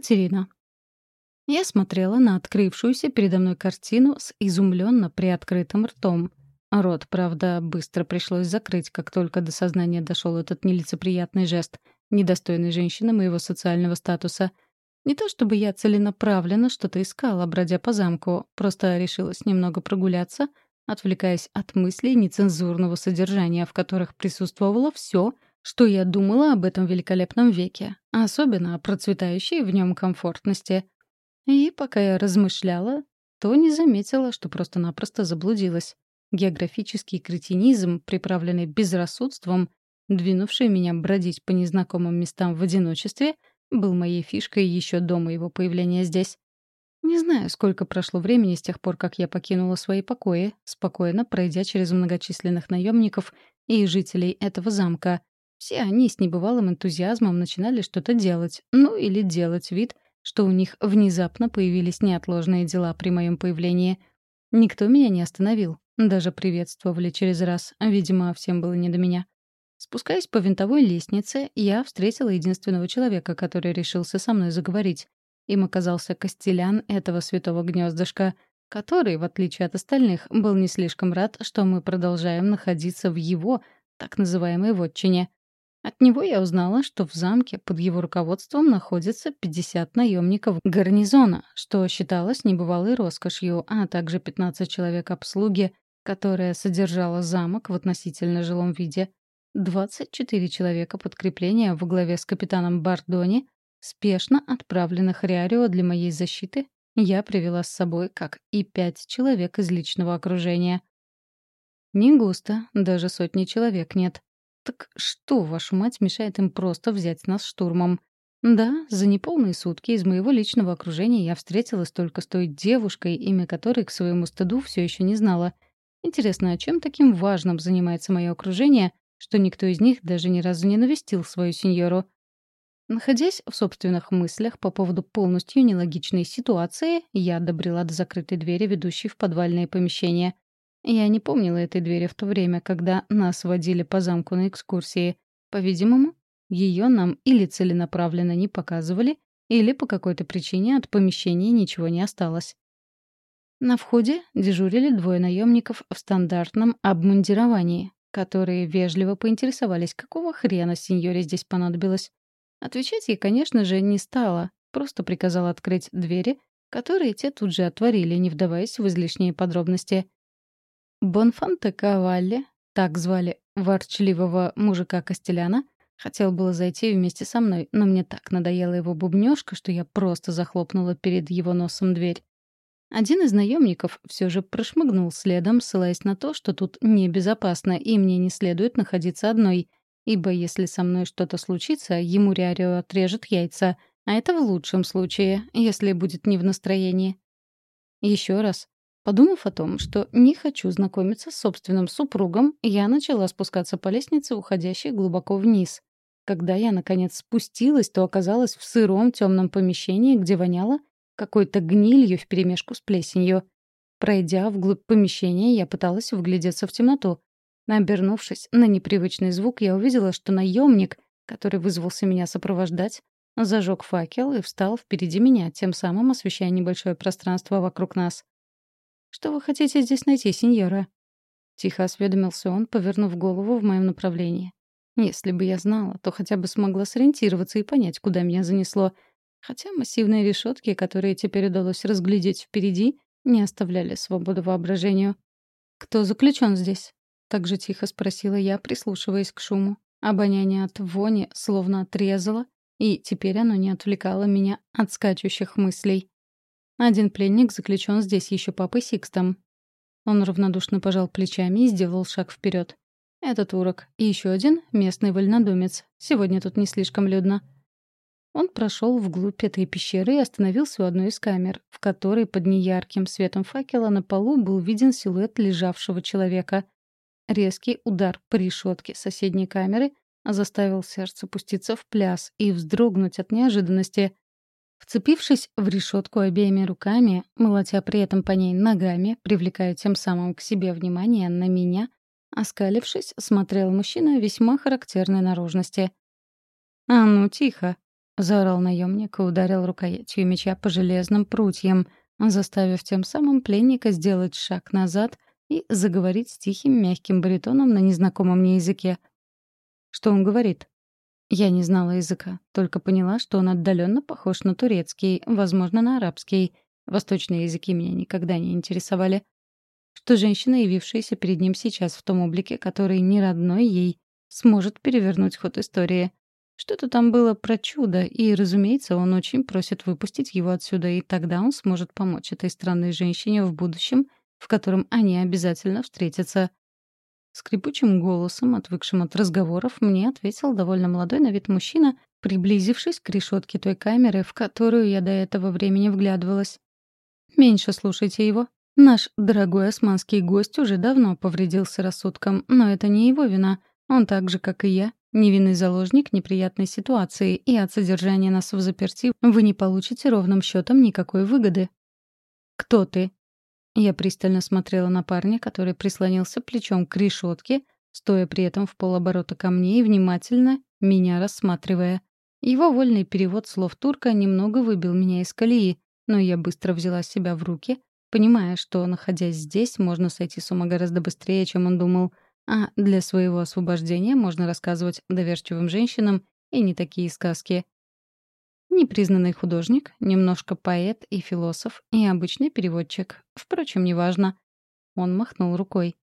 Екатерина. Я смотрела на открывшуюся передо мной картину с изумленно приоткрытым ртом. Рот, правда, быстро пришлось закрыть, как только до сознания дошел этот нелицеприятный жест, недостойный женщины моего социального статуса. Не то чтобы я целенаправленно что-то искала, бродя по замку, просто решилась немного прогуляться, отвлекаясь от мыслей нецензурного содержания, в которых присутствовало все, что я думала об этом великолепном веке, особенно о процветающей в нем комфортности. И пока я размышляла, то не заметила, что просто-напросто заблудилась. Географический кретинизм, приправленный безрассудством, двинувший меня бродить по незнакомым местам в одиночестве, был моей фишкой еще до моего появления здесь. Не знаю, сколько прошло времени с тех пор, как я покинула свои покои, спокойно пройдя через многочисленных наемников и жителей этого замка. Все они с небывалым энтузиазмом начинали что-то делать, ну или делать вид, что у них внезапно появились неотложные дела при моем появлении. Никто меня не остановил, даже приветствовали через раз, видимо, всем было не до меня. Спускаясь по винтовой лестнице, я встретила единственного человека, который решился со мной заговорить. Им оказался Костелян этого святого гнездышка, который, в отличие от остальных, был не слишком рад, что мы продолжаем находиться в его, так называемой, вотчине. От него я узнала, что в замке под его руководством находится 50 наемников гарнизона, что считалось небывалой роскошью, а также 15 человек обслуги, которая содержала замок в относительно жилом виде. 24 человека подкрепления во главе с капитаном Бардони, спешно отправленных Риарио для моей защиты, я привела с собой, как и пять человек из личного окружения. Не густо, даже сотни человек нет. Так что, вашу мать, мешает им просто взять нас штурмом? Да, за неполные сутки из моего личного окружения я встретилась только с той девушкой, имя которой к своему стыду все еще не знала. Интересно, а чем таким важным занимается мое окружение, что никто из них даже ни разу не навестил свою сеньору? Находясь в собственных мыслях по поводу полностью нелогичной ситуации, я добрела до закрытой двери, ведущей в подвальное помещение. Я не помнила этой двери в то время, когда нас водили по замку на экскурсии. По-видимому, ее нам или целенаправленно не показывали, или по какой-то причине от помещения ничего не осталось. На входе дежурили двое наемников в стандартном обмундировании, которые вежливо поинтересовались, какого хрена сеньоре здесь понадобилось. Отвечать ей, конечно же, не стала, просто приказала открыть двери, которые те тут же отворили, не вдаваясь в излишние подробности. Бонфанте Кавалли, так звали ворчливого мужика Костеляна, хотел было зайти вместе со мной, но мне так надоела его бубнёжка, что я просто захлопнула перед его носом дверь. Один из наемников все же прошмыгнул следом, ссылаясь на то, что тут небезопасно, и мне не следует находиться одной, ибо если со мной что-то случится, ему Риарио отрежет яйца, а это в лучшем случае, если будет не в настроении. Еще раз, Подумав о том, что не хочу знакомиться с собственным супругом, я начала спускаться по лестнице, уходящей глубоко вниз. Когда я, наконец, спустилась, то оказалась в сыром темном помещении, где воняло какой-то гнилью вперемешку с плесенью. Пройдя вглубь помещения, я пыталась вглядеться в темноту. Обернувшись на непривычный звук, я увидела, что наемник, который вызвался меня сопровождать, зажег факел и встал впереди меня, тем самым освещая небольшое пространство вокруг нас. «Что вы хотите здесь найти, сеньора?» Тихо осведомился он, повернув голову в моем направлении. Если бы я знала, то хотя бы смогла сориентироваться и понять, куда меня занесло. Хотя массивные решетки, которые теперь удалось разглядеть впереди, не оставляли свободу воображению. «Кто заключен здесь?» — так же тихо спросила я, прислушиваясь к шуму. Обоняние от вони словно отрезало, и теперь оно не отвлекало меня от скачущих мыслей. Один пленник заключен здесь еще папой Сикстом. Он равнодушно пожал плечами и сделал шаг вперед. Этот урок. И еще один — местный вольнодумец. Сегодня тут не слишком людно. Он прошел вглубь этой пещеры и остановился у одной из камер, в которой под неярким светом факела на полу был виден силуэт лежавшего человека. Резкий удар по решетке соседней камеры заставил сердце пуститься в пляс и вздрогнуть от неожиданности. Вцепившись в решетку обеими руками, молотя при этом по ней ногами, привлекая тем самым к себе внимание на меня, оскалившись, смотрел мужчина весьма характерной наружности. «А ну, тихо!» — заорал наемник и ударил рукоятью меча по железным прутьям, заставив тем самым пленника сделать шаг назад и заговорить с тихим мягким баритоном на незнакомом мне языке. Что он говорит? Я не знала языка, только поняла, что он отдаленно похож на турецкий, возможно, на арабский. Восточные языки меня никогда не интересовали. Что женщина, явившаяся перед ним сейчас в том облике, который не родной ей, сможет перевернуть ход истории. Что-то там было про чудо, и, разумеется, он очень просит выпустить его отсюда, и тогда он сможет помочь этой странной женщине в будущем, в котором они обязательно встретятся. Скрипучим голосом, отвыкшим от разговоров, мне ответил довольно молодой на вид мужчина, приблизившись к решетке той камеры, в которую я до этого времени вглядывалась. «Меньше слушайте его. Наш дорогой османский гость уже давно повредился рассудком, но это не его вина. Он так же, как и я, невинный заложник неприятной ситуации, и от содержания нас в заперти вы не получите ровным счетом никакой выгоды». «Кто ты?» Я пристально смотрела на парня, который прислонился плечом к решетке, стоя при этом в полоборота ко мне и внимательно меня рассматривая. Его вольный перевод слов турка немного выбил меня из колеи, но я быстро взяла себя в руки, понимая, что, находясь здесь, можно сойти с ума гораздо быстрее, чем он думал, а для своего освобождения можно рассказывать доверчивым женщинам и не такие сказки. Непризнанный художник, немножко поэт и философ, и обычный переводчик. Впрочем, неважно. Он махнул рукой.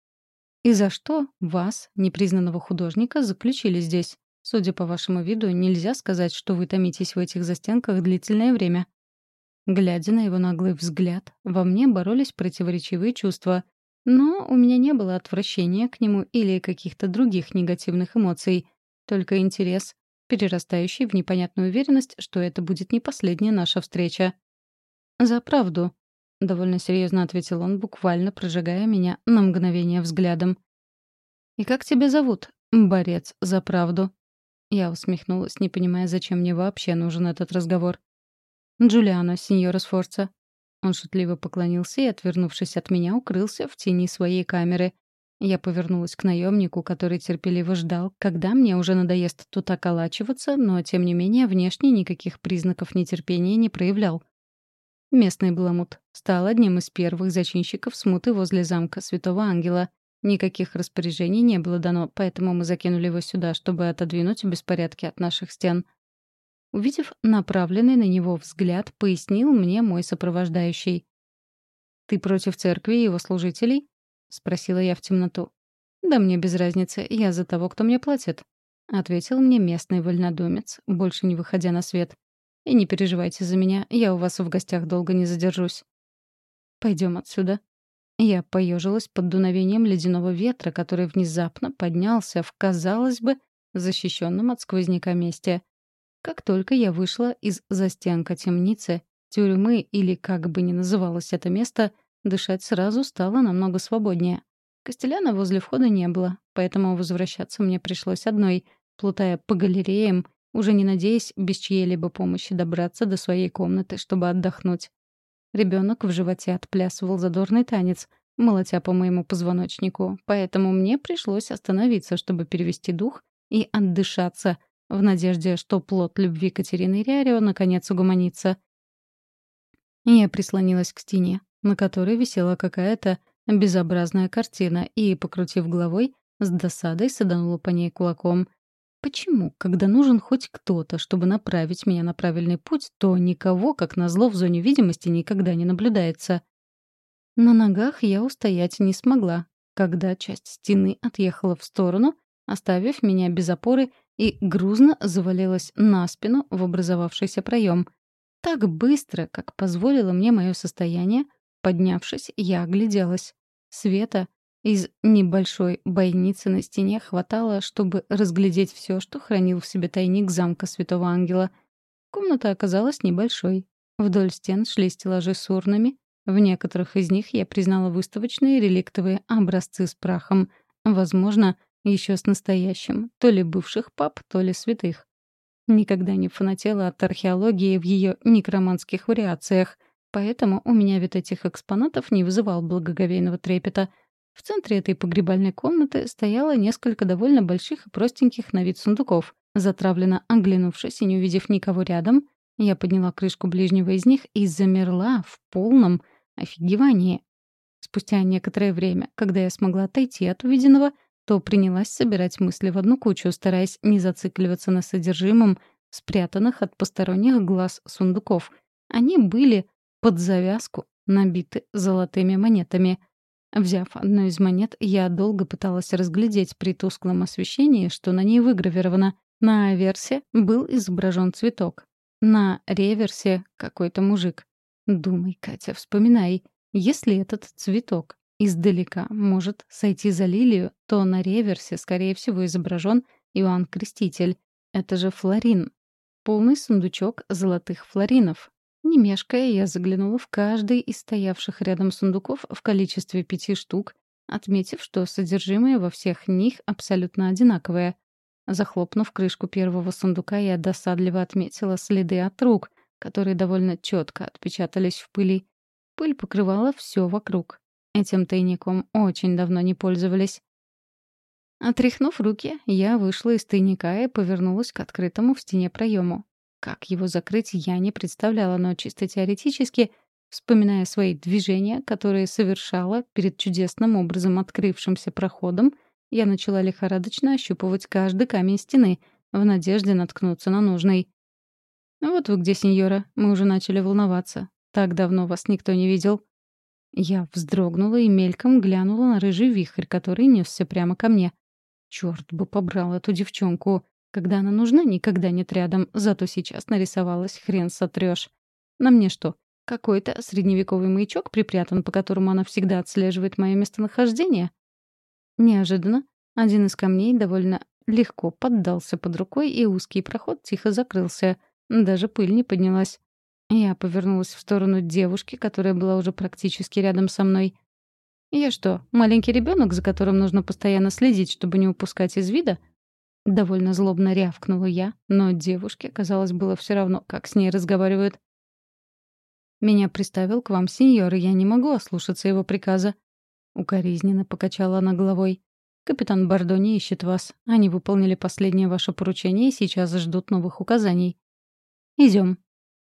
«И за что вас, непризнанного художника, заключили здесь? Судя по вашему виду, нельзя сказать, что вы томитесь в этих застенках длительное время». Глядя на его наглый взгляд, во мне боролись противоречивые чувства. Но у меня не было отвращения к нему или каких-то других негативных эмоций, только интерес, перерастающий в непонятную уверенность, что это будет не последняя наша встреча. «За правду», — довольно серьезно ответил он, буквально прожигая меня на мгновение взглядом. «И как тебя зовут, борец за правду?» Я усмехнулась, не понимая, зачем мне вообще нужен этот разговор. «Джулиано, сеньора Сфорца». Он шутливо поклонился и, отвернувшись от меня, укрылся в тени своей камеры, я повернулась к наемнику, который терпеливо ждал, когда мне уже надоест тут околачиваться, но, тем не менее, внешне никаких признаков нетерпения не проявлял. Местный Баламут стал одним из первых зачинщиков смуты возле замка Святого Ангела. Никаких распоряжений не было дано, поэтому мы закинули его сюда, чтобы отодвинуть беспорядки от наших стен. Увидев направленный на него взгляд, пояснил мне мой сопровождающий. «Ты против церкви и его служителей?» — спросила я в темноту. «Да мне без разницы, я за того, кто мне платит», — ответил мне местный вольнодумец, больше не выходя на свет. «И не переживайте за меня, я у вас в гостях долго не задержусь». Пойдем отсюда». Я поежилась под дуновением ледяного ветра, который внезапно поднялся в, казалось бы, защищенном от сквозняка месте. Как только я вышла из застенка темницы, тюрьмы или как бы ни называлось это место — Дышать сразу стало намного свободнее. Костеляна возле входа не было, поэтому возвращаться мне пришлось одной, плутая по галереям, уже не надеясь без чьей-либо помощи добраться до своей комнаты, чтобы отдохнуть. Ребенок в животе отплясывал задорный танец, молотя по моему позвоночнику, поэтому мне пришлось остановиться, чтобы перевести дух и отдышаться, в надежде, что плод любви Катерины Риарио наконец угомонится. Я прислонилась к стене, на которой висела какая-то безобразная картина, и, покрутив головой, с досадой саданула по ней кулаком. Почему, когда нужен хоть кто-то, чтобы направить меня на правильный путь, то никого, как назло, в зоне видимости никогда не наблюдается? На ногах я устоять не смогла, когда часть стены отъехала в сторону, оставив меня без опоры и грузно завалилась на спину в образовавшийся проем. Так быстро, как позволило мне мое состояние, Поднявшись, я огляделась. Света из небольшой бойницы на стене хватало, чтобы разглядеть все, что хранил в себе тайник замка Святого Ангела. Комната оказалась небольшой. Вдоль стен шли стеллажи с урнами. В некоторых из них я признала выставочные реликтовые образцы с прахом. Возможно, еще с настоящим, то ли бывших пап, то ли святых. Никогда не фанатела от археологии в ее некроманских вариациях, Поэтому у меня вид этих экспонатов не вызывал благоговейного трепета. В центре этой погребальной комнаты стояло несколько довольно больших и простеньких на вид сундуков. Затравленно оглянувшись и не увидев никого рядом, я подняла крышку ближнего из них и замерла в полном офигевании. Спустя некоторое время, когда я смогла отойти от увиденного, то принялась собирать мысли в одну кучу, стараясь не зацикливаться на содержимом спрятанных от посторонних глаз сундуков. Они были под завязку набиты золотыми монетами. Взяв одну из монет, я долго пыталась разглядеть при тусклом освещении, что на ней выгравировано. На аверсе был изображен цветок. На реверсе — какой-то мужик. Думай, Катя, вспоминай. Если этот цветок издалека может сойти за лилию, то на реверсе, скорее всего, изображен Иоанн Креститель. Это же флорин. Полный сундучок золотых флоринов. Не мешкая, я заглянула в каждый из стоявших рядом сундуков в количестве пяти штук, отметив, что содержимое во всех них абсолютно одинаковое. Захлопнув крышку первого сундука, я досадливо отметила следы от рук, которые довольно четко отпечатались в пыли. Пыль покрывала все вокруг. Этим тайником очень давно не пользовались. Отряхнув руки, я вышла из тайника и повернулась к открытому в стене проему. Как его закрыть, я не представляла, но чисто теоретически, вспоминая свои движения, которые совершала перед чудесным образом открывшимся проходом, я начала лихорадочно ощупывать каждый камень стены в надежде наткнуться на нужный. «Вот вы где, сеньора. Мы уже начали волноваться. Так давно вас никто не видел». Я вздрогнула и мельком глянула на рыжий вихрь, который несся прямо ко мне. Черт бы побрал эту девчонку. Когда она нужна, никогда нет рядом, зато сейчас нарисовалась, хрен сотрёшь. На мне что, какой-то средневековый маячок припрятан, по которому она всегда отслеживает мое местонахождение? Неожиданно один из камней довольно легко поддался под рукой, и узкий проход тихо закрылся. Даже пыль не поднялась. Я повернулась в сторону девушки, которая была уже практически рядом со мной. «Я что, маленький ребенок, за которым нужно постоянно следить, чтобы не упускать из вида?» Довольно злобно рявкнула я, но девушке, казалось, было все равно, как с ней разговаривают. «Меня приставил к вам сеньор, и я не могу ослушаться его приказа». Укоризненно покачала она головой. «Капитан Бордо не ищет вас. Они выполнили последнее ваше поручение и сейчас ждут новых указаний. Идем».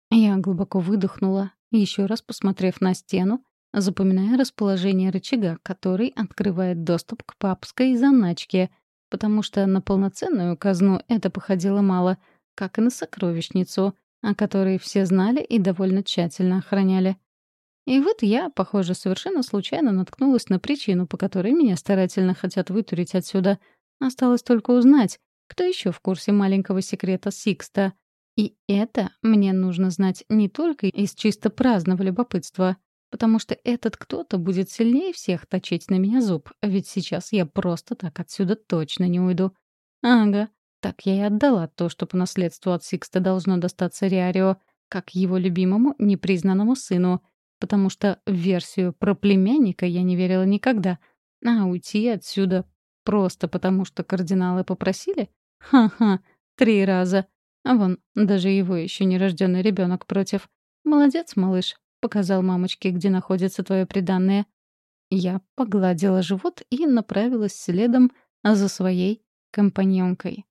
Я глубоко выдохнула, еще раз посмотрев на стену, запоминая расположение рычага, который открывает доступ к папской заначке, потому что на полноценную казну это походило мало, как и на сокровищницу, о которой все знали и довольно тщательно охраняли. И вот я, похоже, совершенно случайно наткнулась на причину, по которой меня старательно хотят вытурить отсюда. Осталось только узнать, кто еще в курсе маленького секрета Сикста. И это мне нужно знать не только из чисто праздного любопытства, потому что этот кто-то будет сильнее всех точить на меня зуб, ведь сейчас я просто так отсюда точно не уйду. Ага, так я и отдала то, что по наследству от Сикста должно достаться Риарио, как его любимому непризнанному сыну, потому что в версию про племянника я не верила никогда. А уйти отсюда просто потому, что кардиналы попросили? Ха-ха, три раза. А вон, даже его еще нерожденный ребенок против. Молодец, малыш показал мамочке, где находится твое приданное. Я погладила живот и направилась следом за своей компаньонкой.